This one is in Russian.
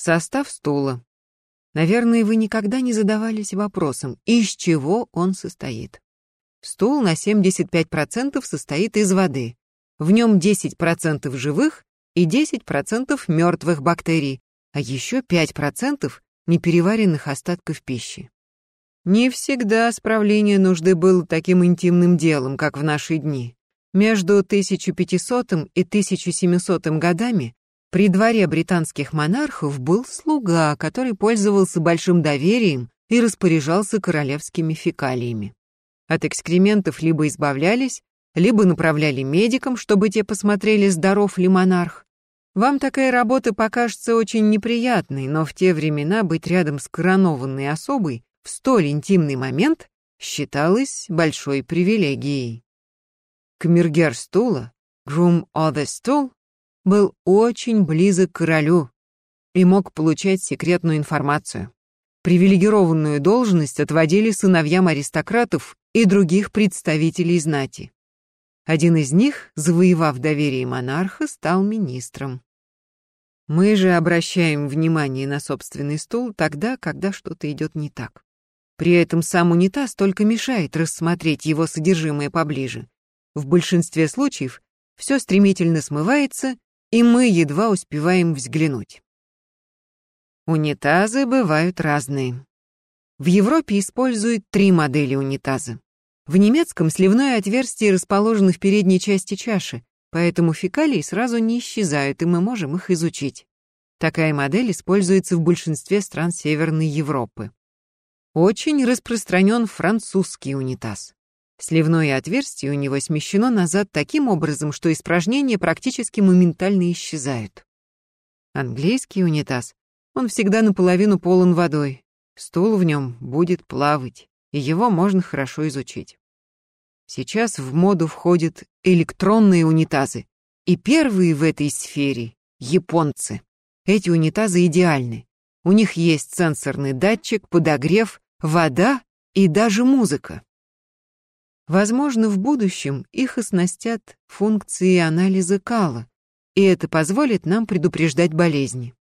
Состав стула. Наверное, вы никогда не задавались вопросом, из чего он состоит. Стул на 75% состоит из воды. В нем 10% живых и 10% мертвых бактерий, а еще 5% непереваренных остатков пищи. Не всегда справление нужды было таким интимным делом, как в наши дни. Между 1500 и 1700 годами при дворе британских монархов был слуга, который пользовался большим доверием и распоряжался королевскими фекалиями. От экскрементов либо избавлялись, либо направляли медикам, чтобы те посмотрели, здоров ли монарх. Вам такая работа покажется очень неприятной, но в те времена быть рядом с коронованной особой в столь интимный момент считалось большой привилегией. Камергер стула, groom of the stool, был очень близок к королю и мог получать секретную информацию. Привилегированную должность отводили сыновьям аристократов и других представителей знати. Один из них, завоевав доверие монарха, стал министром. Мы же обращаем внимание на собственный стул тогда, когда что-то идет не так. При этом сам унитаз только мешает рассмотреть его содержимое поближе. В большинстве случаев все стремительно смывается, и мы едва успеваем взглянуть. Унитазы бывают разные. В Европе используют три модели унитаза. В немецком сливное отверстие расположено в передней части чаши, поэтому фекалии сразу не исчезают, и мы можем их изучить. Такая модель используется в большинстве стран Северной Европы. Очень распространен французский унитаз. Сливное отверстие у него смещено назад таким образом, что испражнения практически моментально исчезают. Английский унитаз, он всегда наполовину полон водой. Стул в нем будет плавать, и его можно хорошо изучить. Сейчас в моду входят электронные унитазы, и первые в этой сфере — японцы. Эти унитазы идеальны. У них есть сенсорный датчик, подогрев, вода и даже музыка. Возможно, в будущем их оснастят функции анализа кала, и это позволит нам предупреждать болезни.